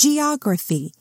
geography.